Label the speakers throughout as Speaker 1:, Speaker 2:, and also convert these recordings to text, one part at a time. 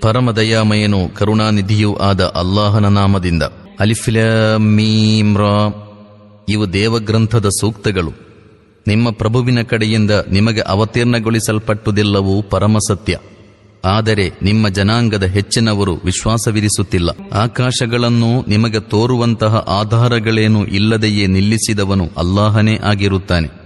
Speaker 1: ಪರಮದಯಾಮಯನು ಕರುಣಾನಿಧಿಯೂ ಆದ ಅಲ್ಲಾಹನ ನಾಮದಿಂದ. ಅಲಿಫ್ಲಮೀಮ್ರ ಇವು ದೇವಗ್ರಂಥದ ಸೂಕ್ತಗಳು. ನಿಮ್ಮ ಪ್ರಭುವಿನ ಕಡೆಯಿಂದ ನಿಮಗೆ ಅವತೀರ್ಣಗೊಳಿಸಲ್ಪಟ್ಟುದೆಲ್ಲವೂ ಪರಮಸತ್ಯ. ಆದರೆ ನಿಮ್ಮ ಜನಾಂಗದ ಹೆಚ್ಚಿನವರು ವಿಶ್ವಾಸವಿರಿಸುತ್ತಿಲ್ಲ. ಆಕಾಶಗಳನ್ನು ನಿಮಗೆ ತೋರುವಂತಹ ಆಧಾರಗಳೇನೂ ಇಲ್ಲದೆಯೇ ನಿಲ್ಲಿಸಿದವನು ಅಲ್ಲಾಹನೇ ಆಗಿರುತ್ತಾನೆ.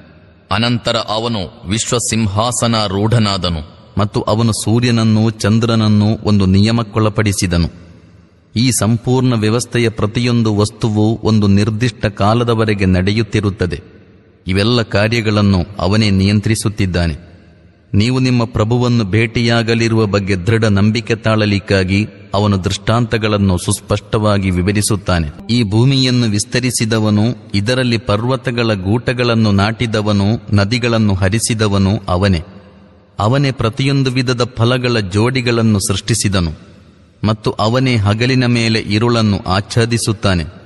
Speaker 1: ಅನಂತರ ಅವನು ವಿಶ್ವಸಿಂಹಾಸನಾರೂಢನಾದನು ಮತ್ತು ಅವನು ಸೂರ್ಯನನ್ನು ಚಂದ್ರನನ್ನು ಒಂದು ನಿಯಮಕ್ಕೊಳಪಡಿಸಿದನು. ಈ ಸಂಪೂರ್ಣ ವ್ಯವಸ್ಥೆಯ ಪ್ರತಿಯೊಂದು ವಸ್ತುವು ಒಂದು ನಿರ್ದಿಷ್ಟ ಕಾಲದವರೆಗೆ ನಡೆಯುತ್ತಿರುತ್ತದೆ. ಇವೆಲ್ಲ ಕಾರ್ಯಗಳನ್ನು ಅವನೇ ನಿಯಂತ್ರಿಸುತ್ತಿದ್ದಾನೆ. ನೀವು ನಿಮ್ಮ ಪ್ರಭುವನ್ನು ಭೇಟಿಯಾಗಲಿರುವ ಬಗ್ಗೆ ದೃಢ ನಂಬಿಕೆ ತಾಳಲಿಕ್ಕಾಗಿ ಅವನು ದೃಷ್ಟಾಂತಗಳನ್ನು ಸುಸ್ಪಷ್ಟವಾಗಿ ವಿವರಿಸುತ್ತಾನೆ. ಈ ಭೂಮಿಯನ್ನು ವಿಸ್ತರಿಸಿದವನು, ಇದರಲ್ಲಿ ಪರ್ವತಗಳ ಗೂಟಗಳನ್ನು ನಾಟಿದವನು, ನದಿಗಳನ್ನು ಹರಿಸಿದವನು ಅವನೇ. ಅವನೇ ಪ್ರತಿಯೊಂದು ವಿಧದ ಫಲಗಳ ಜೋಡಿಗಳನ್ನು ಸೃಷ್ಟಿಸಿದನು ಮತ್ತು ಅವನೇ ಹಗಲಿನ ಮೇಲೆ ಇರುಳನ್ನು ಆಚ್ಛಾದಿಸುತ್ತಾನೆ.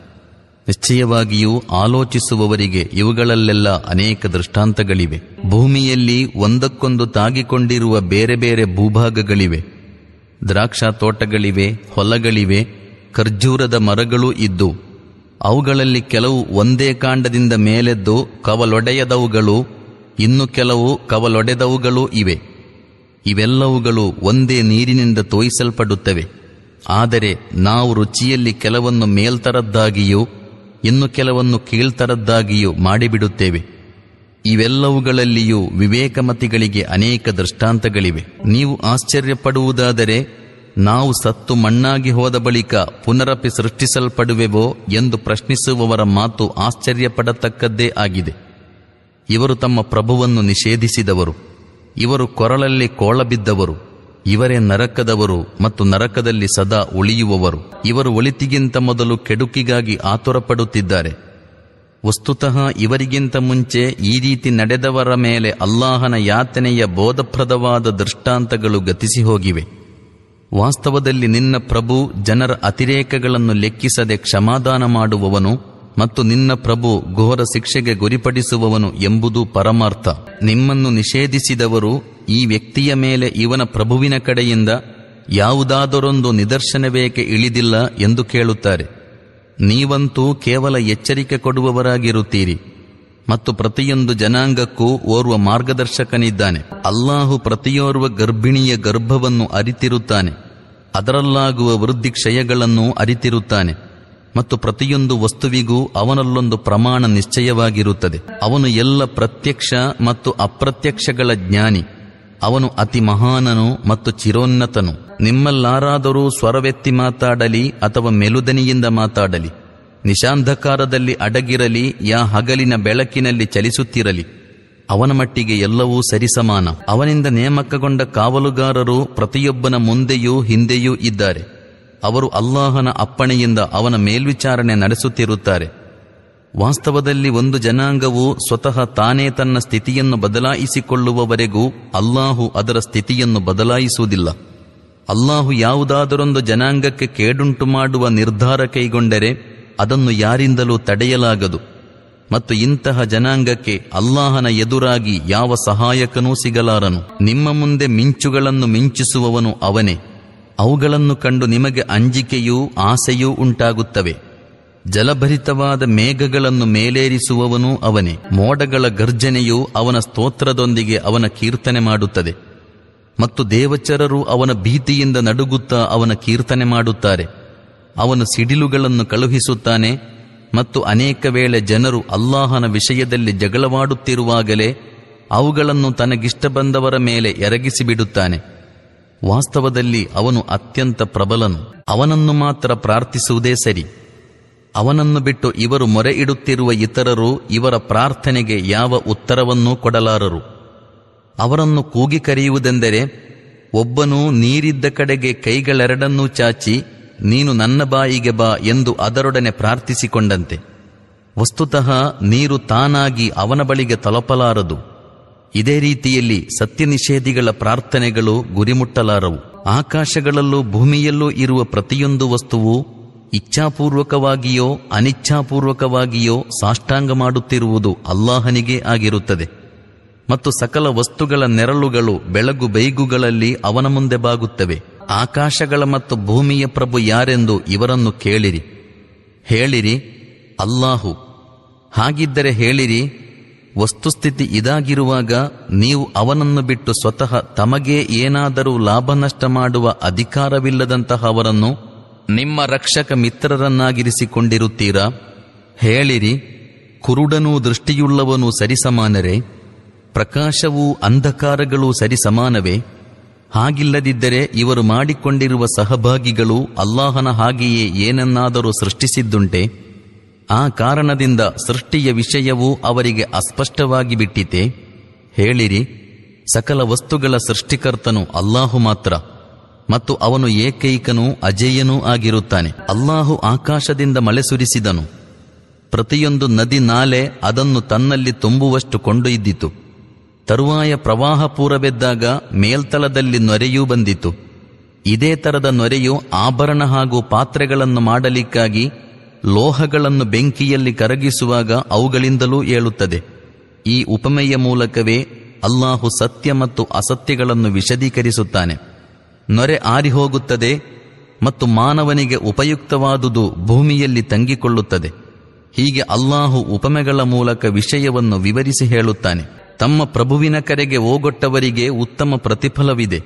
Speaker 1: ನಿಶ್ಚಯವಾಗಿಯೂ ಆಲೋಚಿಸುವವರಿಗೆ ಇವುಗಳಲ್ಲೆಲ್ಲ ಅನೇಕ ದೃಷ್ಟಾಂತಗಳಿವೆ. ಭೂಮಿಯಲ್ಲಿ ಒಂದಕ್ಕೊಂದು ತಾಗಿಕೊಂಡಿರುವ ಬೇರೆ ಬೇರೆ ಭೂಭಾಗಗಳಿವೆ. ದ್ರಾಕ್ಷಾ ತೋಟಗಳಿವೆ ಹೊಲಗಳಿವೆ, ಖರ್ಜೂರದ ಮರಗಳೂ ಇದ್ದು, ಅವುಗಳಲ್ಲಿ ಕೆಲವು ಒಂದೇ ಕಾಂಡದಿಂದ ಮೇಲೆದ್ದು ಕವಲೊಡೆಯದವುಗಳು, ಇನ್ನು ಕೆಲವು ಕವಲೊಡೆದವುಗಳೂ ಇವೆ. ಇವೆಲ್ಲವುಗಳು ಒಂದೇ ನೀರಿನಿಂದ ತೋಯಿಸಲ್ಪಡುತ್ತವೆ. ಆದರೆ ನಾವು ರುಚಿಯಲ್ಲಿ ಕೆಲವನ್ನು ಮೇಲ್ತರದ್ದಾಗಿಯೂ ಇನ್ನು ಕೆಲವನ್ನು ಕೀಳ್ತರದ್ದಾಗಿಯೂ ಮಾಡಿಬಿಡುತ್ತೇವೆ. ಇವೆಲ್ಲವುಗಳಲ್ಲಿಯೂ ವಿವೇಕಮತಿಗಳಿಗೆ ಅನೇಕ ದೃಷ್ಟಾಂತಗಳಿವೆ. ನೀವು ಆಶ್ಚರ್ಯಪಡುವುದಾದರೆ, ನಾವು ಸತ್ತು ಮಣ್ಣಾಗಿ ಹೋದ ಬಳಿಕ ಪುನರಪಿ ಸೃಷ್ಟಿಸಲ್ಪಡುವೆವೋ ಎಂದು ಪ್ರಶ್ನಿಸುವವರ ಮಾತು ಆಶ್ಚರ್ಯಪಡತಕ್ಕದ್ದೇ ಆಗಿದೆ. ಇವರು ತಮ್ಮ ಪ್ರಭುವನ್ನು ನಿಷೇಧಿಸಿದವರು. ಇವರು ಕೊರಳಲ್ಲಿ ಕೋಳಬಿದ್ದವರು. ಇವರೇ ನರಕದವರು ಮತ್ತು ನರಕದಲ್ಲಿ ಸದಾ ಉಳಿಯುವವರು. ಇವರು ಒಳಿತಿಗಿಂತ ಮೊದಲು ಕೆಡುಕಿಗಾಗಿ ಆತುರಪಡುತ್ತಿದ್ದಾರೆ. ವಸ್ತುತಃ ಇವರಿಗಿಂತ ಮುಂಚೆ ಈ ರೀತಿ ನಡೆದವರ ಮೇಲೆ ಅಲ್ಲಾಹನ ಯಾತನೆಯ ಬೋಧಪ್ರದವಾದ ದೃಷ್ಟಾಂತಗಳು ಗತಿಸಿ ಹೋಗಿವೆ ವಾಸ್ತವದಲ್ಲಿ ನಿನ್ನ ಪ್ರಭು ಜನರ ಅತಿರೇಕಗಳನ್ನು ಲೆಕ್ಕಿಸದೆ ಕ್ಷಮಾದಾನ ಮಾಡುವವನು ಮತ್ತು ನಿನ್ನ ಪ್ರಭು ಘೋರ ಶಿಕ್ಷೆಗೆ ಗುರಿಪಡಿಸುವವನು ಎಂಬುದು ಪರಮಾರ್ಥ. ನಿಮ್ಮನ್ನು ನಿಷೇಧಿಸಿದವರು ಈ ವ್ಯಕ್ತಿಯ ಮೇಲೆ ಇವನ ಪ್ರಭುವಿನ ಕಡೆಯಿಂದ ಯಾವುದಾದರೊಂದು ನಿದರ್ಶನವೇಕೆ ಇಳಿದಿಲ್ಲ ಎಂದು ಕೇಳುತ್ತಾರೆ. ನೀವಂತೂ ಕೇವಲ ಎಚ್ಚರಿಕೆ ಕೊಡುವವರಾಗಿರುತ್ತೀರಿ ಮತ್ತು ಪ್ರತಿಯೊಂದು ಜನಾಂಗಕ್ಕೂ ಓರ್ವ ಮಾರ್ಗದರ್ಶಕನಿದ್ದಾನೆ. ಅಲ್ಲಾಹು ಪ್ರತಿಯೋರ್ವ ಗರ್ಭಿಣಿಯ ಗರ್ಭವನ್ನು ಅರಿತಿರುತ್ತಾನೆ. ಅದರಲ್ಲಾಗುವ ವೃದ್ಧಿ ಕ್ಷಯಗಳನ್ನು ಅರಿತಿರುತ್ತಾನೆ ಮತ್ತು ಪ್ರತಿಯೊಂದು ವಸ್ತುವಿಗೂ ಅವನಲ್ಲೊಂದು ಪ್ರಮಾಣ ನಿಶ್ಚಯವಾಗಿರುತ್ತದೆ. ಅವನು ಎಲ್ಲ ಪ್ರತ್ಯಕ್ಷ ಮತ್ತು ಅಪ್ರತ್ಯಕ್ಷಗಳ ಜ್ಞಾನಿ. ಅವನು ಅತಿ ಮಹಾನನು ಮತ್ತು ಚಿರೋನ್ನತನು. ನಿಮ್ಮಲ್ಲಾರಾದರೂ ಸ್ವರವೆತ್ತಿ ಮಾತಾಡಲಿ ಅಥವಾ ಮೆಲುದನಿಯಿಂದ ಮಾತಾಡಲಿ. ನಿಶಾಂಧಕಾರದಲ್ಲಿ ಅಡಗಿರಲಿ, ಯಾ ಹಗಲಿನ ಬೆಳಕಿನಲ್ಲಿ ಚಲಿಸುತ್ತಿರಲಿ. ಅವನ ಮಟ್ಟಿಗೆ ಎಲ್ಲವೂ ಸರಿಸಮಾನ. ಅವನಿಂದ ನೇಮಕಗೊಂಡ ಕಾವಲುಗಾರರು ಪ್ರತಿಯೊಬ್ಬನ ಮುಂದೆಯೂ ಹಿಂದೆಯೂ ಇದ್ದಾರೆ. ಅವರು ಅಲ್ಲಾಹನ ಅಪ್ಪಣೆಯಿಂದ ಅವನ ಮೇಲ್ವಿಚಾರಣೆ ನಡೆಸುತ್ತಿರುತ್ತಾರೆ. ವಾಸ್ತವದಲ್ಲಿ ಒಂದು ಜನಾಂಗವು ಸ್ವತಃ ತಾನೇ ತನ್ನ ಸ್ಥಿತಿಯನ್ನು ಬದಲಾಯಿಸಿಕೊಳ್ಳುವವರೆಗೂ ಅಲ್ಲಾಹು ಅದರ ಸ್ಥಿತಿಯನ್ನು ಬದಲಾಯಿಸುವುದಿಲ್ಲ. ಅಲ್ಲಾಹು ಯಾವುದಾದರೊಂದು ಜನಾಂಗಕ್ಕೆ ಕೇಡುಂಟು ಮಾಡುವ ನಿರ್ಧಾರ ಕೈಗೊಂಡರೆ ಅದನ್ನು ಯಾರಿಂದಲೂ ತಡೆಯಲಾಗದು. ಮತ್ತು ಇಂತಹ ಜನಾಂಗಕ್ಕೆ ಅಲ್ಲಾಹನ ಎದುರಾಗಿ ಯಾವ ಸಹಾಯಕನೂ ಸಿಗಲಾರನು. ನಿಮ್ಮ ಮುಂದೆ ಮಿಂಚುಗಳನ್ನು ಮಿಂಚಿಸುವವನು ಅವನೇ. ಅವುಗಳನ್ನು ಕಂಡು ನಿಮಗೆ ಅಂಜಿಕೆಯೂ ಆಸೆಯೂ ಉಂಟಾಗುತ್ತವೆ. ಜಲಭರಿತವಾದ ಮೇಘಗಳನ್ನು ಮೇಲೇರಿಸುವವನೂ ಅವನೇ. ಮೋಡಗಳ ಗರ್ಜನೆಯು ಅವನ ಸ್ತೋತ್ರದೊಂದಿಗೆ ಅವನ ಕೀರ್ತನೆ ಮಾಡುತ್ತದೆ. ಮತ್ತು ದೇವಚರರು ಅವನ ಭೀತಿಯಿಂದ ನಡುಗುತ್ತಾ ಅವನ ಕೀರ್ತನೆ ಮಾಡುತ್ತಾರೆ. ಅವನು ಸಿಡಿಲುಗಳನ್ನು ಕಳುಹಿಸುತ್ತಾನೆ ಮತ್ತು ಅನೇಕ ವೇಳೆ ಜನರು ಅಲ್ಲಾಹನ ವಿಷಯದಲ್ಲಿ ಜಗಳವಾಡುತ್ತಿರುವಾಗಲೇ ಅವುಗಳನ್ನು ತನಗಿಷ್ಟ ಬಂದವರ ಮೇಲೆ ಎರಗಿಸಿಬಿಡುತ್ತಾನೆ ವಾಸ್ತವದಲ್ಲಿ ಅವನು ಅತ್ಯಂತ ಪ್ರಬಲನು. ಅವನನ್ನು ಮಾತ್ರ ಪ್ರಾರ್ಥಿಸುವುದೇ ಸರಿ. ಅವನನ್ನು ಬಿಟ್ಟು ಇವರು ಮೊರೆ ಇಡುತ್ತಿರುವ ಇತರರು ಇವರ ಪ್ರಾರ್ಥನೆಗೆ ಯಾವ ಉತ್ತರವನ್ನೂ ಕೊಡಲಾರರು. ಅವರನ್ನು ಕೂಗಿ ಕರೆಯುವುದೆಂದರೆ, ಒಬ್ಬನು ನೀರಿದ್ದ ಕಡೆಗೆ ಕೈಗಳೆರಡನ್ನೂ ಚಾಚಿ, ನೀನು ನನ್ನ ಬಾಯಿಗೆ ಬಾ ಎಂದು ಅದರೊಡನೆ ಪ್ರಾರ್ಥಿಸಿಕೊಂಡಂತೆ. ವಸ್ತುತಃ ನೀರು ತಾನಾಗಿ ಅವನ ಬಳಿಗೆ ತಲುಪಲಾರದು. ಇದೇ ರೀತಿಯಲ್ಲಿ ಸತ್ಯ ನಿಷೇಧಿಗಳ ಪ್ರಾರ್ಥನೆಗಳು ಗುರಿಮುಟ್ಟಲಾರವು. ಆಕಾಶಗಳಲ್ಲೂ ಭೂಮಿಯಲ್ಲೂ ಇರುವ ಪ್ರತಿಯೊಂದು ವಸ್ತುವು ಇಚ್ಛಾಪೂರ್ವಕವಾಗಿಯೋ ಅನಿಚ್ಛಾಪೂರ್ವಕವಾಗಿಯೋ ಸಾಷ್ಟಾಂಗ ಮಾಡುತ್ತಿರುವುದು ಅಲ್ಲಾಹನಿಗೆ ಆಗಿರುತ್ತದೆ. ಮತ್ತು ಸಕಲ ವಸ್ತುಗಳ ನೆರಳುಗಳು ಬೆಳಗು ಬೈಗುಗಳಲ್ಲಿ ಅವನ ಮುಂದೆ ಬಾಗುತ್ತವೆ. ಆಕಾಶಗಳ ಮತ್ತು ಭೂಮಿಯ ಪ್ರಭು ಯಾರೆಂದು ಇವರನ್ನು ಕೇಳಿರಿ. ಹೇಳಿರಿ, ಅಲ್ಲಾಹು. ಹಾಗಿದ್ದರೆ ಹೇಳಿರಿ, ವಸ್ತುಸ್ಥಿತಿ ಇದಾಗಿರುವಾಗ ನೀವು ಅವನನ್ನು ಬಿಟ್ಟು ಸ್ವತಃ ತಮಗೇ ಏನಾದರೂ ಲಾಭ ನಷ್ಟ ಮಾಡುವ ಅಧಿಕಾರವಿಲ್ಲದಂತಹವರನ್ನು ನಿಮ್ಮ ರಕ್ಷಕ ಮಿತ್ರರನ್ನಾಗಿರಿಸಿಕೊಂಡಿರುತ್ತೀರಾ? ಹೇಳಿರಿ, ಕುರುಡನೂ ದೃಷ್ಟಿಯುಳ್ಳವನು ಸರಿಸಮಾನರೇ, ಪ್ರಕಾಶವೂ ಅಂಧಕಾರಗಳೂ ಸರಿಸಮಾನವೇ, ಹಾಗಿಲ್ಲದಿದ್ದರೆ ಇವರು ಮಾಡಿಕೊಂಡಿರುವ ಸಹಭಾಗಿಗಳು ಅಲ್ಲಾಹನ ಹಾಗೆಯೇ ಏನನ್ನಾದರೂ ಸೃಷ್ಟಿಸಿದ್ದುಂಟೆ, ಆ ಕಾರಣದಿಂದ ಸೃಷ್ಟಿಯ ವಿಷಯವೂ ಅವರಿಗೆ ಅಸ್ಪಷ್ಟವಾಗಿ ಬಿಟ್ಟಿತೆ, ಹೇಳಿರಿ, ಸಕಲ ವಸ್ತುಗಳ ಸೃಷ್ಟಿಕರ್ತನು ಅಲ್ಲಾಹು ಮಾತ್ರ. ಮತ್ತು ಅವನು ಏಕೈಕನೂ ಅಜೇಯನೂ ಆಗಿರುತ್ತಾನೆ. ಅಲ್ಲಾಹು ಆಕಾಶದಿಂದ ಮಳೆ ಸುರಿಸಿದನು. ಪ್ರತಿಯೊಂದು ನದಿ ನಾಲೆ ಅದನ್ನು ತನ್ನಲ್ಲಿ ತುಂಬುವಷ್ಟು ಕೊಂಡೊಯ್ದಿತು. ತರುವಾಯ ಪ್ರವಾಹ ಪೂರವೆದ್ದಾಗ ಮೇಲ್ತಲದಲ್ಲಿ ನೊರೆಯೂ ಬಂದಿತು. ಇದೇ ತರದ ನೊರೆಯು ಆಭರಣ ಹಾಗೂ ಪಾತ್ರೆಗಳನ್ನು ಮಾಡಲಿಕ್ಕಾಗಿ ಲೋಹಗಳನ್ನು ಬೆಂಕಿಯಲ್ಲಿ ಕರಗಿಸುವಾಗ ಅವುಗಳಿಂದಲೂ ಏಳುತ್ತದೆ. ಈ ಉಪಮೆಯ ಮೂಲಕವೇ ಅಲ್ಲಾಹು ಸತ್ಯ ಮತ್ತು ಅಸತ್ಯಗಳನ್ನು ವಿಶದೀಕರಿಸುತ್ತಾನೆ. ನೊರೆ ಆರಿಹೋಗುತ್ತದೆ ಮತ್ತು ಮಾನವನಿಗೆ ಉಪಯುಕ್ತವಾದುದು ಭೂಮಿಯಲ್ಲಿ ತಂಗಿಕೊಳ್ಳುತ್ತದೆ. ಹೀಗೆ ಅಲ್ಲಾಹು ಉಪಮೆಗಳ ಮೂಲಕ ವಿಷಯವನ್ನು ವಿವರಿಸಿ ಹೇಳುತ್ತಾನೆ. ತಮ್ಮ ಪ್ರಭುವಿನ ಕರೆಗೆ ಓಗೊಟ್ಟವರಿಗೆ ಉತ್ತಮ ಪ್ರತಿಫಲವಿದೆ.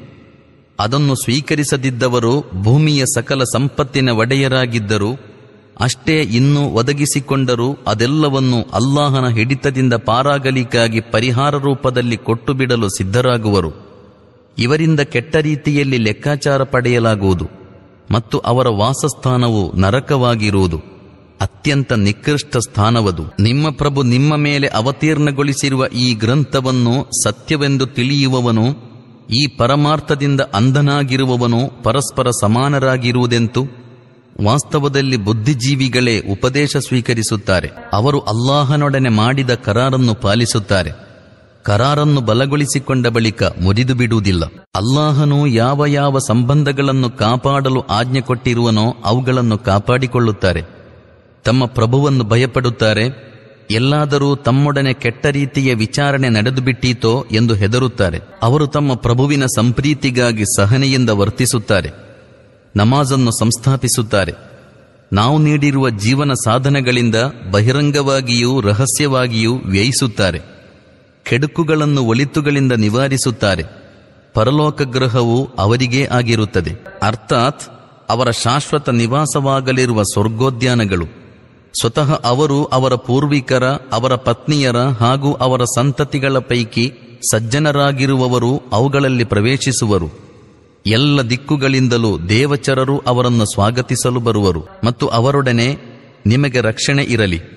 Speaker 1: ಅದನ್ನು ಸ್ವೀಕರಿಸದಿದ್ದವರು ಭೂಮಿಯ ಸಕಲ ಸಂಪತ್ತಿನ ಒಡೆಯರಾಗಿದ್ದರು. ಅಷ್ಟೇ ಇನ್ನೂ ಒದಗಿಸಿಕೊಂಡರೂ ಅದೆಲ್ಲವನ್ನು ಅಲ್ಲಾಹನ ಹಿಡಿತದಿಂದ ಪಾರಾಗಲಿಕ್ಕಾಗಿ ಪರಿಹಾರ ರೂಪದಲ್ಲಿ ಕೊಟ್ಟು ಬಿಡಲು ಸಿದ್ಧರಾಗುವರು. ಇವರಿಂದ ಕೆಟ್ಟ ರೀತಿಯಲ್ಲಿ ಲೆಕ್ಕಾಚಾರ ಪಡೆಯಲಾಗುವುದು ಮತ್ತು ಅವರ ವಾಸಸ್ಥಾನವು ನರಕವಾಗಿರುವುದು. ಅತ್ಯಂತ ನಿಕೃಷ್ಟ ಸ್ಥಾನವದು. ನಿಮ್ಮ ಪ್ರಭು ನಿಮ್ಮ ಮೇಲೆ ಅವತೀರ್ಣಗೊಳಿಸಿರುವ ಈ ಗ್ರಂಥವನ್ನು ಸತ್ಯವೆಂದು ತಿಳಿಯುವವನು, ಈ ಪರಮಾರ್ಥದಿಂದ ಅಂಧನಾಗಿರುವವನು ಪರಸ್ಪರ ಸಮಾನರಾಗಿರುವುದೆಂತು? ವಾಸ್ತವದಲ್ಲಿ ಬುದ್ಧಿಜೀವಿಗಳೇ ಉಪದೇಶ ಸ್ವೀಕರಿಸುತ್ತಾರೆ. ಅವರು ಅಲ್ಲಾಹನೊಡನೆ ಮಾಡಿದ ಕರಾರನ್ನು ಪಾಲಿಸುತ್ತಾರೆ. ಕರಾರನ್ನು ಬಲಗೊಳಿಸಿಕೊಂಡ ಬಳಿಕ ಮುರಿದು ಬಿಡುವುದಿಲ್ಲ. ಅಲ್ಲಾಹನು ಯಾವ ಯಾವ ಸಂಬಂಧಗಳನ್ನು ಕಾಪಾಡಲು ಆಜ್ಞೆ ಕೊಟ್ಟಿರುವನೋ ಅವುಗಳನ್ನು ಕಾಪಾಡಿಕೊಳ್ಳುತ್ತಾರೆ. ತಮ್ಮ ಪ್ರಭುವನ್ನು ಭಯಪಡುತ್ತಾರೆ. ಎಲ್ಲಾದರೂ ತಮ್ಮೊಡನೆ ಕೆಟ್ಟ ರೀತಿಯ ವಿಚಾರಣೆ ನಡೆದು ಬಿಟ್ಟೀತೋ ಎಂದು ಹೆದರುತ್ತಾರೆ. ಅವರು ತಮ್ಮ ಪ್ರಭುವಿನ ಸಂಪ್ರೀತಿಗಾಗಿ ಸಹನೆಯಿಂದ ವರ್ತಿಸುತ್ತಾರೆ. ನಮಾಜನ್ನು ಸಂಸ್ಥಾಪಿಸುತ್ತಾರೆ. ನಾವು ನೀಡಿರುವ ಜೀವನ ಸಾಧನಗಳಿಂದ ಬಹಿರಂಗವಾಗಿಯೂ ರಹಸ್ಯವಾಗಿಯೂ ವ್ಯಯಿಸುತ್ತಾರೆ. ಕೆಡುಕುಗಳನ್ನು ಒಳಿತುಗಳಿಂದ ನಿವಾರಿಸುತ್ತಾರೆ. ಪರಲೋಕ ಗ್ರಹವು ಅವರಿಗೇ ಆಗಿರುತ್ತದೆ. ಅರ್ಥಾತ್, ಅವರ ಶಾಶ್ವತ ನಿವಾಸವಾಗಲಿರುವ ಸ್ವರ್ಗೋದ್ಯಾನಗಳು. ಸ್ವತಃ ಅವರು ಅವರ ಪೂರ್ವಿಕರ, ಅವರ ಪತ್ನಿಯರ ಹಾಗೂ ಅವರ ಸಂತತಿಗಳ ಪೈಕಿ ಸಜ್ಜನರಾಗಿರುವವರು ಅವುಗಳಲ್ಲಿ ಪ್ರವೇಶಿಸುವರು. ಎಲ್ಲ ದಿಕ್ಕುಗಳಿಂದಲೂ ದೇವಚರರು ಅವರನ್ನು ಸ್ವಾಗತಿಸಲು ಬರುವರು ಮತ್ತು ಅವರೊಡನೆ ನಿಮಗೆ ರಕ್ಷಣೆ ಇರಲಿ.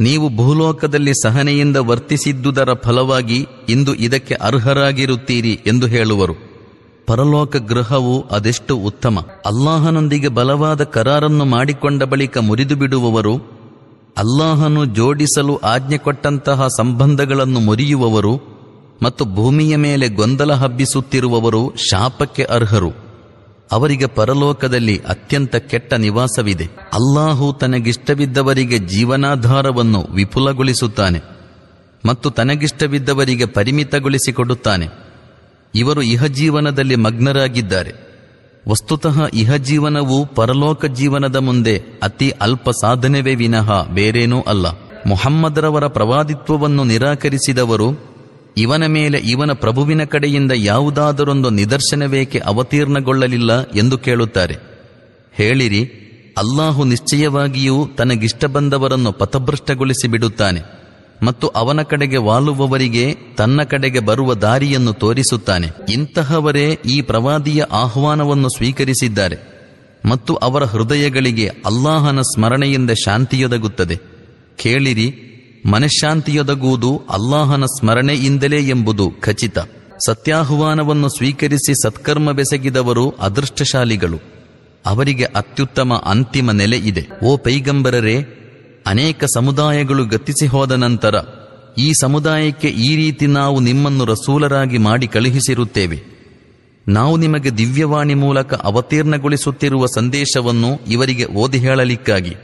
Speaker 1: ನೀವು ಭೂಲೋಕದಲ್ಲಿ ಸಹನೆಯಿಂದ ವರ್ತಿಸಿದ್ದುದರ ಫಲವಾಗಿ ಇಂದು ಇದಕ್ಕೆ ಅರ್ಹರಾಗಿರುತ್ತೀರಿ ಎಂದು ಹೇಳುವರು. ಪರಲೋಕ ಗೃಹವು ಅದೆಷ್ಟು ಉತ್ತಮ. ಅಲ್ಲಾಹನೊಂದಿಗೆ ಬಲವಾದ ಕರಾರನ್ನು ಮಾಡಿಕೊಂಡ ಬಳಿಕ ಮುರಿದು ಬಿಡುವವರು ಅಲ್ಲಾಹನು ಜೋಡಿಸಲು ಆಜ್ಞೆ ಕೊಟ್ಟಂತಹ ಸಂಬಂಧಗಳನ್ನು ಮುರಿಯುವವರು ಮತ್ತು ಭೂಮಿಯ ಮೇಲೆ ಗೊಂದಲ ಹಬ್ಬಿಸುತ್ತಿರುವವರು ಶಾಪಕ್ಕೆ ಅರ್ಹರು. ಅವರಿಗೆ ಪರಲೋಕದಲ್ಲಿ ಅತ್ಯಂತ ಕೆಟ್ಟ ನಿವಾಸವಿದೆ. ಅಲ್ಲಾಹು ತನಗಿಷ್ಟವಿದ್ದವರಿಗೆ ಜೀವನಾಧಾರವನ್ನು ವಿಪುಲಗೊಳಿಸುತ್ತಾನೆ ಮತ್ತು ತನಗಿಷ್ಟವಿದ್ದವರಿಗೆ ಪರಿಮಿತಗೊಳಿಸಿಕೊಡುತ್ತಾನೆ. ಇವರು ಇಹಜೀವನದಲ್ಲಿ ಮಗ್ನರಾಗಿದ್ದಾರೆ. ವಸ್ತುತಃ ಇಹಜೀವನವು ಪರಲೋಕ ಜೀವನದ ಮುಂದೆ ಅತಿ ಅಲ್ಪ ಸಾಧನೆವೇ ವಿನಃ, ಬೇರೇನೂ ಅಲ್ಲ. ಮೊಹಮ್ಮದರವರ ಪ್ರವಾದಿತ್ವವನ್ನು ನಿರಾಕರಿಸಿದವರು ಇವನ ಮೇಲೆ ಇವನ ಪ್ರಭುವಿನ ಕಡೆಯಿಂದ ಯಾವುದಾದರೊಂದು ನಿದರ್ಶನವೇಕೆ ಅವತೀರ್ಣಗೊಳ್ಳಲಿಲ್ಲ ಎಂದು ಕೇಳುತ್ತಾರೆ. ಹೇಳಿರಿ, ಅಲ್ಲಾಹು ನಿಶ್ಚಯವಾಗಿಯೂ ತನಗಿಷ್ಟ ಬಂದವರನ್ನು ಪಥಭ್ರಷ್ಟಗೊಳಿಸಿ ಬಿಡುತ್ತಾನೆ ಮತ್ತು ಅವನ ಕಡೆಗೆ ವಾಲುವವರಿಗೆ ತನ್ನ ಕಡೆಗೆ ಬರುವ ದಾರಿಯನ್ನು ತೋರಿಸುತ್ತಾನೆ. ಇಂತಹವರೇ ಈ ಪ್ರವಾದಿಯ ಆಹ್ವಾನವನ್ನು ಸ್ವೀಕರಿಸಿದ್ದಾರೆ ಮತ್ತು ಅವರ ಹೃದಯಗಳಿಗೆ ಅಲ್ಲಾಹನ ಸ್ಮರಣೆಯಿಂದ ಶಾಂತಿಯೊದಗುತ್ತದೆ. ಕೇಳಿರಿ ಮನಃಶಾಂತಿಯೊದಗುವುದು ಅಲ್ಲಾಹನ ಸ್ಮರಣೆಯಿಂದಲೇ ಎಂಬುದು ಖಚಿತ. ಸತ್ಯಾಹ್ವಾನವನ್ನು ಸ್ವೀಕರಿಸಿ ಸತ್ಕರ್ಮ ಬೆಸಗಿದವರು ಅದೃಷ್ಟಶಾಲಿಗಳು. ಅವರಿಗೆ ಅತ್ಯುತ್ತಮ ಅಂತಿಮ ನೆಲೆ ಇದೆ. ಓ ಪೈಗಂಬರರೇ, ಅನೇಕ ಸಮುದಾಯಗಳು ಗತಿಸಿ ಹೋದ ನಂತರ ಈ ಸಮುದಾಯಕ್ಕೆ ಈ ರೀತಿ ನಾವು ನಿಮ್ಮನ್ನು ರಸೂಲರಾಗಿ ಮಾಡಿ ಕಳುಹಿಸಿರುತ್ತೇವೆ. ನಾವು ನಿಮಗೆ ದಿವ್ಯವಾಣಿ ಮೂಲಕ ಅವತೀರ್ಣಗೊಳಿಸುತ್ತಿರುವ ಸಂದೇಶವನ್ನು ಇವರಿಗೆ ಓದಿ ಹೇಳಲಿಕ್ಕಾಗಿ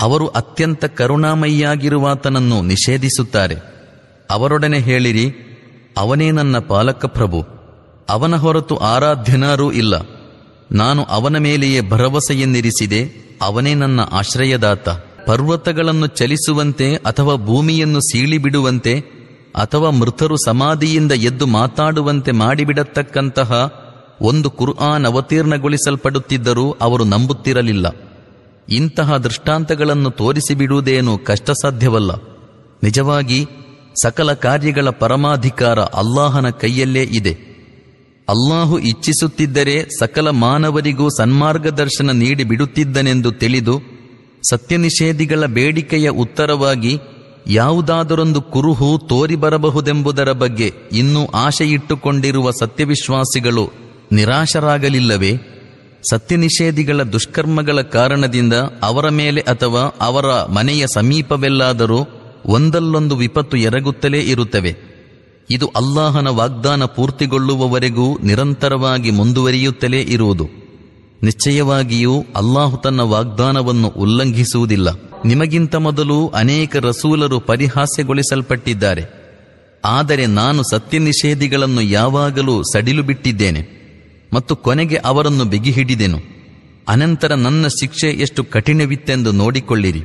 Speaker 1: ಅವರು ಅತ್ಯಂತ ಕರುಣಾಮಯಿಯಾಗಿರುವಾತನನ್ನು ನಿಷೇಧಿಸುತ್ತಾರೆ. ಅವರೊಡನೆ ಹೇಳಿರಿ, ಅವನೇ ನನ್ನ ಪಾಲಕ ಪ್ರಭು, ಅವನ ಹೊರತು ಆರಾಧ್ಯನಾರೂ ಇಲ್ಲ. ನಾನು ಅವನ ಮೇಲೆಯೇ ಭರವಸೆಯನ್ನಿರಿಸಿದೆ, ಅವನೇ ನನ್ನ ಆಶ್ರಯದಾತ. ಪರ್ವತಗಳನ್ನು ಚಲಿಸುವಂತೆ ಅಥವಾ ಭೂಮಿಯನ್ನು ಸೀಳಿಬಿಡುವಂತೆ ಅಥವಾ ಮೃತರು ಸಮಾಧಿಯಿಂದ ಎದ್ದು ಮಾತಾಡುವಂತೆ ಮಾಡಿಬಿಡತಕ್ಕಂತಹ ಒಂದು ಕುರ್ಆನ್ ಅವತೀರ್ಣಗೊಳಿಸಲ್ಪಡುತ್ತಿದ್ದರೂ ಅವರು ನಂಬುತ್ತಿರಲಿಲ್ಲ. ಇಂತಹ ದೃಷ್ಟಾಂತಗಳನ್ನು ತೋರಿಸಿಬಿಡುವುದೇನು ಕಷ್ಟ ಸಾಧ್ಯವಲ್ಲ ನಿಜವಾಗಿ, ಸಕಲ ಕಾರ್ಯಗಳ ಪರಮಾಧಿಕಾರ ಅಲ್ಲಾಹನ ಕೈಯಲ್ಲೇ ಇದೆ. ಅಲ್ಲಾಹು ಇಚ್ಛಿಸುತ್ತಿದ್ದರೆ ಸಕಲ ಮಾನವರಿಗೂ ಸನ್ಮಾರ್ಗದರ್ಶನ ನೀಡಿ ಬಿಡುತ್ತಿದ್ದನೆಂದು ತಿಳಿದು, ಸತ್ಯನಿಷೇಧಿಗಳ ಬೇಡಿಕೆಯ ಉತ್ತರವಾಗಿ ಯಾವುದಾದರೊಂದು ಕುರುಹು ತೋರಿಬರಬಹುದೆಂಬುದರ ಬಗ್ಗೆ ಇನ್ನೂ ಆಶೆಯಿಟ್ಟುಕೊಂಡಿರುವ ಸತ್ಯವಿಶ್ವಾಸಿಗಳು ನಿರಾಶರಾಗಲಿಲ್ಲವೇ? ಸತ್ಯನಿಷೇಧಿಗಳ ದುಷ್ಕರ್ಮಗಳ ಕಾರಣದಿಂದ ಅವರ ಮೇಲೆ ಅಥವಾ ಅವರ ಮನೆಯ ಸಮೀಪವೆಲ್ಲಾದರೂ ಒಂದಲ್ಲೊಂದು ವಿಪತ್ತು ಎರಗುತ್ತಲೇ ಇರುತ್ತವೆ. ಇದು ಅಲ್ಲಾಹನ ವಾಗ್ದಾನ ಪೂರ್ತಿಗೊಳ್ಳುವವರೆಗೂ ನಿರಂತರವಾಗಿ ಮುಂದುವರಿಯುತ್ತಲೇ ಇರುವುದು. ನಿಶ್ಚಯವಾಗಿಯೂ ಅಲ್ಲಾಹು ತನ್ನ ವಾಗ್ದಾನವನ್ನು ಉಲ್ಲಂಘಿಸುವುದಿಲ್ಲ. ನಿಮಗಿಂತ ಮೊದಲು ಅನೇಕ ರಸೂಲರು ಪರಿಹಾಸ್ಯಗೊಳಿಸಲ್ಪಟ್ಟಿದ್ದಾರೆ. ಆದರೆ ನಾನು ಸತ್ಯ ನಿಷೇಧಿಗಳನ್ನು ಯಾವಾಗಲೂ ಸಡಿಲು ಬಿಟ್ಟಿದ್ದೇನೆ ಮತ್ತು ಕೊನೆಗೆ ಅವರನ್ನು ಬಿಗಿಹಿಡಿದೆನು. ಅನಂತರ ನನ್ನ ಶಿಕ್ಷೆ ಎಷ್ಟು ಕಠಿಣವಿತ್ತೆಂದು ನೋಡಿಕೊಳ್ಳಿರಿ.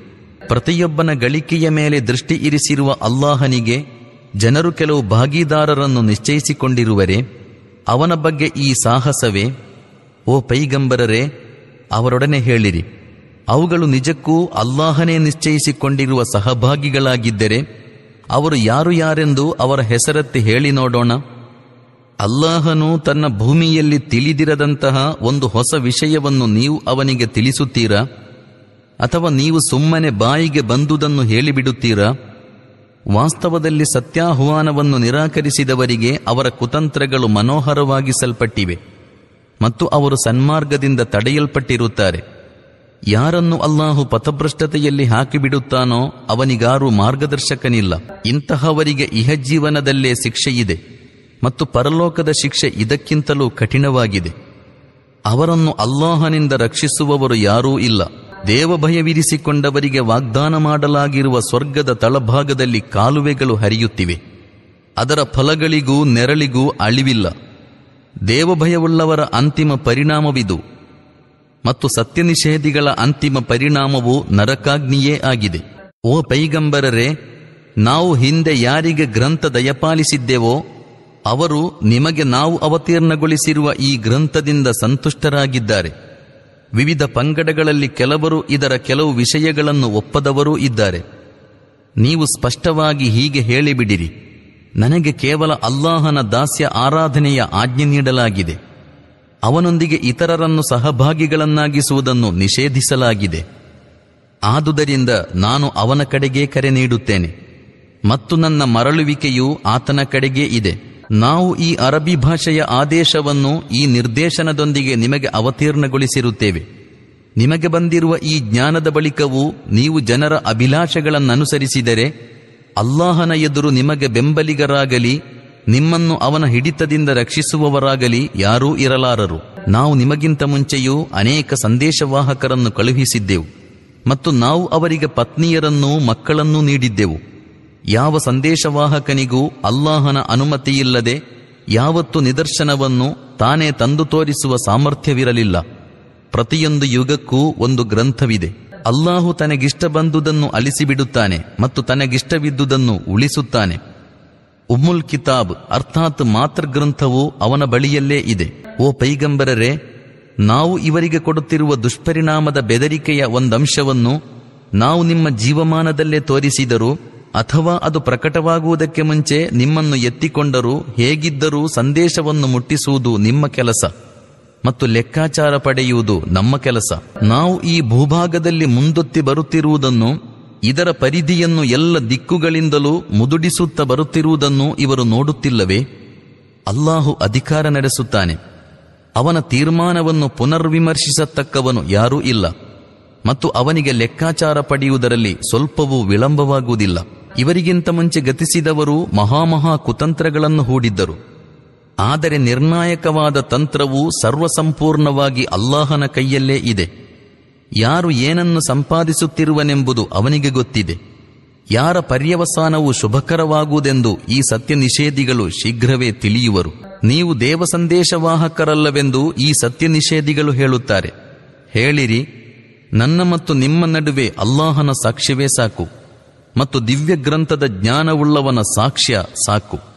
Speaker 1: ಪ್ರತಿಯೊಬ್ಬನ ಗಳಿಕೆಯ ಮೇಲೆ ದೃಷ್ಟಿ ಇರಿಸಿರುವ ಅಲ್ಲಾಹನಿಗೆ ಜನರು ಕೆಲವು ಭಾಗಿದಾರರನ್ನು ನಿಶ್ಚಯಿಸಿಕೊಂಡಿರುವರೆ, ಅವನ ಬಗ್ಗೆ ಈ ಸಾಹಸವೇ? ಓ ಪೈಗಂಬರರೇ, ಅವರೊಡನೆ ಹೇಳಿರಿ. ಅವುಗಳು ನಿಜಕ್ಕೂ ಅಲ್ಲಾಹನೇ ನಿಶ್ಚಯಿಸಿಕೊಂಡಿರುವ ಸಹಭಾಗಿಗಳಾಗಿದ್ದರೆ, ಅವರು ಯಾರು ಯಾರೆಂದು ಅವರ ಹೆಸರತ್ತಿ ಹೇಳಿ ನೋಡೋಣ. ಅಲ್ಲಾಹನು ತನ್ನ ಭೂಮಿಯಲ್ಲಿ ತಿಳಿದಿರದಂತಹ ಒಂದು ಹೊಸ ವಿಷಯವನ್ನು ನೀವು ಅವನಿಗೆ ತಿಳಿಸುತ್ತೀರಾ? ಅಥವಾ ನೀವು ಸುಮ್ಮನೆ ಬಾಯಿಗೆ ಬಂದುದನ್ನು ಹೇಳಿಬಿಡುತ್ತೀರಾ? ವಾಸ್ತವದಲ್ಲಿ ಸತ್ಯಾಹ್ವಾನವನ್ನು ನಿರಾಕರಿಸಿದವರಿಗೆ ಅವರ ಕುತಂತ್ರಗಳು ಮನೋಹರವಾಗಿಸಲ್ಪಟ್ಟಿವೆ ಮತ್ತು ಅವರು ಸನ್ಮಾರ್ಗದಿಂದ ತಡೆಯಲ್ಪಟ್ಟಿರುತ್ತಾರೆ. ಯಾರನ್ನು ಅಲ್ಲಾಹು ಪಥಭ್ರಷ್ಟತೆಯಲ್ಲಿ ಹಾಕಿಬಿಡುತ್ತಾನೋ ಅವನಿಗಾರೂ ಮಾರ್ಗದರ್ಶಕನಿಲ್ಲ. ಇಂತಹವರಿಗೆ ಇಹಜೀವನದಲ್ಲೇ ಶಿಕ್ಷೆಯಿದೆ. ಮತ್ತು ಪರಲೋಕದ ಶಿಕ್ಷೆ ಇದಕ್ಕಿಂತಲೂ ಕಠಿಣವಾಗಿದೆ. ಅವರನ್ನು ಅಲ್ಲಾಹನಿಂದ ರಕ್ಷಿಸುವವರು ಯಾರೂ ಇಲ್ಲ. ದೇವಭಯವಿರಿಸಿಕೊಂಡವರಿಗೆ ವಾಗ್ದಾನ ಮಾಡಲಾಗಿರುವ ಸ್ವರ್ಗದ ತಳಭಾಗದಲ್ಲಿ ಕಾಲುವೆಗಳು ಹರಿಯುತ್ತಿವೆ. ಅದರ ಫಲಗಳಿಗೂ ನೆರಳಿಗೂ ಅಳಿವಿಲ್ಲ. ದೇವಭಯವುಳ್ಳವರ ಅಂತಿಮ ಪರಿಣಾಮವಿದು. ಮತ್ತು ಸತ್ಯನಿಷೇಧಿಗಳ ಅಂತಿಮ ಪರಿಣಾಮವು ನರಕಾಗ್ನಿಯೇ ಆಗಿದೆ. ಓ ಪೈಗಂಬರರೇ, ನಾವು ಹಿಂದೆ ಯಾರಿಗೆ ಗ್ರಂಥ ದಯಪಾಲಿಸಿದ್ದೆವೋ ಅವರು ನಿಮಗೆ ನಾವು ಅವತೀರ್ಣಗೊಳಿಸಿರುವ ಈ ಗ್ರಂಥದಿಂದ ಸಂತುಷ್ಟರಾಗಿದ್ದಾರೆ. ವಿವಿಧ ಪಂಗಡಗಳಲ್ಲಿ ಕೆಲವರು ಇದರ ಕೆಲವು ವಿಷಯಗಳನ್ನು ಒಪ್ಪದವರೂ ಇದ್ದಾರೆ. ನೀವು ಸ್ಪಷ್ಟವಾಗಿ ಹೀಗೆ ಹೇಳಿಬಿಡಿರಿ. ನನಗೆ ಕೇವಲ ಅಲ್ಲಾಹನ ದಾಸ್ಯ ಆರಾಧನೆಯ ಆಜ್ಞೆ ನೀಡಲಾಗಿದೆ. ಅವನೊಂದಿಗೆ ಇತರರನ್ನು ಸಹಭಾಗಿಗಳನ್ನಾಗಿಸುವುದನ್ನು ನಿಷೇಧಿಸಲಾಗಿದೆ. ಆದುದರಿಂದ ನಾನು ಅವನ ಕಡೆಗೇ ಕರೆ ನೀಡುತ್ತೇನೆ. ಮತ್ತು ನನ್ನ ಮರಳುವಿಕೆಯು ಆತನ ಕಡೆಗೇ ಇದೆ. ನಾವು ಈ ಅರಬಿ ಭಾಷೆಯ ಆದೇಶವನ್ನು ಈ ನಿರ್ದೇಶನದೊಂದಿಗೆ ನಿಮಗೆ ಅವತೀರ್ಣಗೊಳಿಸಿರುತ್ತೇವೆ. ನಿಮಗೆ ಬಂದಿರುವ ಈ ಜ್ಞಾನದ ಬಳಿಕವೂ ನೀವು ಜನರ ಅಭಿಲಾಷೆಗಳನ್ನನುಸರಿಸಿದರೆ ಅಲ್ಲಾಹನ ಎದುರು ನಿಮಗೆ ಬೆಂಬಲಿಗರಾಗಲಿ, ನಿಮ್ಮನ್ನು ಅವನ ಹಿಡಿತದಿಂದ ರಕ್ಷಿಸುವವರಾಗಲಿ ಯಾರೂ ಇರಲಾರರು. ನಾವು ನಿಮಗಿಂತ ಮುಂಚೆಯೂ ಅನೇಕ ಸಂದೇಶವಾಹಕರನ್ನು ಕಳುಹಿಸಿದ್ದೆವು ಮತ್ತು ನಾವು ಅವರಿಗೆ ಪತ್ನಿಯರನ್ನೂ ಮಕ್ಕಳನ್ನೂ ನೀಡಿದ್ದೆವು. ಯಾವ ಸಂದೇಶವಾಹಕನಿಗೂ ಅಲ್ಲಾಹನ ಅನುಮತಿಯಿಲ್ಲದೆ ಯಾವತ್ತು ನಿದರ್ಶನವನ್ನು ತಾನೇ ತಂದು ತೋರಿಸುವ ಸಾಮರ್ಥ್ಯವಿರಲಿಲ್ಲ. ಪ್ರತಿಯೊಂದು ಯುಗಕ್ಕೂ ಒಂದು ಗ್ರಂಥವಿದೆ. ಅಲ್ಲಾಹು ತನಗಿಷ್ಟ ಬಂದುದನ್ನು ಅಲಿಸಿಬಿಡುತ್ತಾನೆ ಮತ್ತು ತನಗಿಷ್ಟವಿದ್ದುದನ್ನು ಉಳಿಸುತ್ತಾನೆ. ಉಮ್ಮುಲ್ ಕಿತಾಬ್ ಅರ್ಥಾತ್ ಮಾತೃಗ್ರಂಥವು ಅವನ ಬಳಿಯಲ್ಲೇ ಇದೆ. ಓ ಪೈಗಂಬರರೇ, ನಾವು ಇವರಿಗೆ ಕೊಡುತ್ತಿರುವ ದುಷ್ಪರಿಣಾಮದ ಬೆದರಿಕೆಯ ಒಂದಂಶವನ್ನು ನಾವು ನಿಮ್ಮ ಜೀವಮಾನದಲ್ಲೇ ತೋರಿಸಿದರೂ ಅಥವಾ ಅದು ಪ್ರಕಟವಾಗುವುದಕ್ಕೆ ಮುಂಚೆ ನಿಮ್ಮನ್ನು ಎತ್ತಿಕೊಂಡರೂ ಹೇಗಿದ್ದರೂ ಸಂದೇಶವನ್ನು ಮುಟ್ಟಿಸುವುದು ನಿಮ್ಮ ಕೆಲಸ ಮತ್ತು ಲೆಕ್ಕಾಚಾರ ಪಡೆಯುವುದು ನಮ್ಮ ಕೆಲಸ. ನಾವು ಈ ಭೂಭಾಗದಲ್ಲಿ ಮುಂದೊತ್ತಿ ಬರುತ್ತಿರುವುದನ್ನು, ಇದರ ಪರಿಧಿಯನ್ನು ಎಲ್ಲ ದಿಕ್ಕುಗಳಿಂದಲೂ ಮುದುಡಿಸುತ್ತಾ ಬರುತ್ತಿರುವುದನ್ನು ಇವರು ನೋಡುತ್ತಿಲ್ಲವೇ? ಅಲ್ಲಾಹು ಅಧಿಕಾರ ನಡೆಸುತ್ತಾನೆ. ಅವನ ತೀರ್ಮಾನವನ್ನು ಪುನರ್ವಿಮರ್ಶಿಸತಕ್ಕವನು ಯಾರೂ ಇಲ್ಲ. ಮತ್ತು ಅವನಿಗೆ ಲೆಕ್ಕಾಚಾರ ಪಡೆಯುವುದರಲ್ಲಿ ಸ್ವಲ್ಪವೂ ವಿಳಂಬವಾಗುವುದಿಲ್ಲ. ಇವರಿಗಿಂತ ಮುಂಚೆ ಗತಿಸಿದವರು ಮಹಾಮಹಾ ಕುತಂತ್ರಗಳನ್ನು ಹೂಡಿದ್ದರು. ಆದರೆ ನಿರ್ಣಾಯಕವಾದ ತಂತ್ರವು ಸರ್ವಸಂಪೂರ್ಣವಾಗಿ ಅಲ್ಲಾಹನ ಕೈಯಲ್ಲೇ ಇದೆ. ಯಾರು ಏನನ್ನು ಸಂಪಾದಿಸುತ್ತಿರುವನೆಂಬುದು ಅವನಿಗೆ ಗೊತ್ತಿದೆ. ಯಾರ ಪರ್ಯವಸಾನವು ಶುಭಕರವಾಗುವುದೆಂದು ಈ ಸತ್ಯ ನಿಷೇಧಿಗಳು ಶೀಘ್ರವೇ ತಿಳಿಯುವರು. ನೀವು ದೇವ ಸಂದೇಶವಾಹಕರಲ್ಲವೆಂದು ಈ ಸತ್ಯ ನಿಷೇಧಿಗಳು ಹೇಳುತ್ತಾರೆ. ಹೇಳಿರಿ, ನನ್ನ ಮತ್ತು ನಿಮ್ಮ ನಡುವೆ ಅಲ್ಲಾಹನ ಸಾಕ್ಷ್ಯವೇ ಸಾಕು. ಮತ್ತು ದಿವ್ಯ ಗ್ರಂಥದ ಜ್ಞಾನವುಳ್ಳವನ ಸಾಕ್ಷ್ಯ ಸಾಕು.